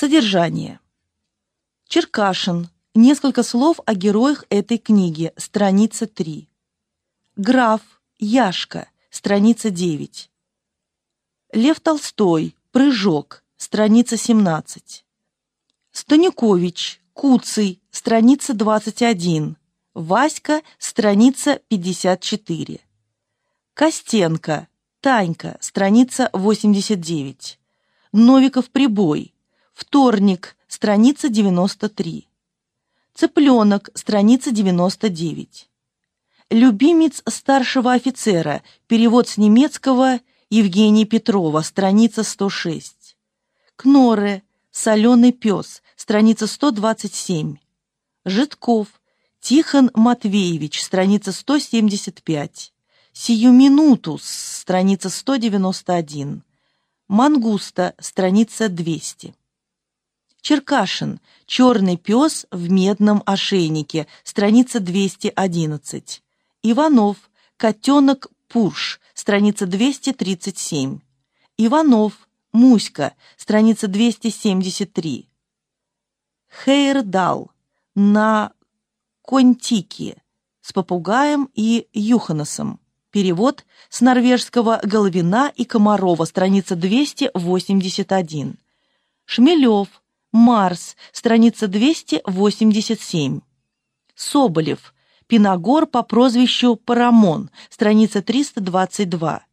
Содержание. Черкашин. Несколько слов о героях этой книги. Страница 3. Граф. Яшка. Страница 9. Лев Толстой. Прыжок. Страница 17. Станюкович. Куцый. Страница 21. Васька. Страница 54. Костенко. Танька. Страница 89. Новиков прибой. Вторник. Страница 93. Цыпленок. Страница 99. Любимец старшего офицера. Перевод с немецкого Евгения Петрова. Страница 106. Кноре. Соленый пес. Страница 127. Житков. Тихон Матвеевич. Страница 175. Сию минуту. Страница 191. Мангуста. Страница 200. Черкашин. Черный пес в медном ошейнике. Страница 211. Иванов. Котенок Пурш. Страница 237. Иванов. Муська. Страница 273. Хейрдал. На Контики. С попугаем и Юханосом. Перевод с норвежского Головина и Комарова. Страница 281. Шмелев. Марс, страница 287. Соболев, Пиногор по прозвищу Парамон, страница 322.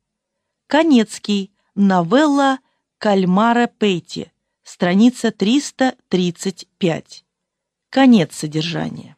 Конецкий, новелла Кальмара Пейти, страница 335. Конец содержания.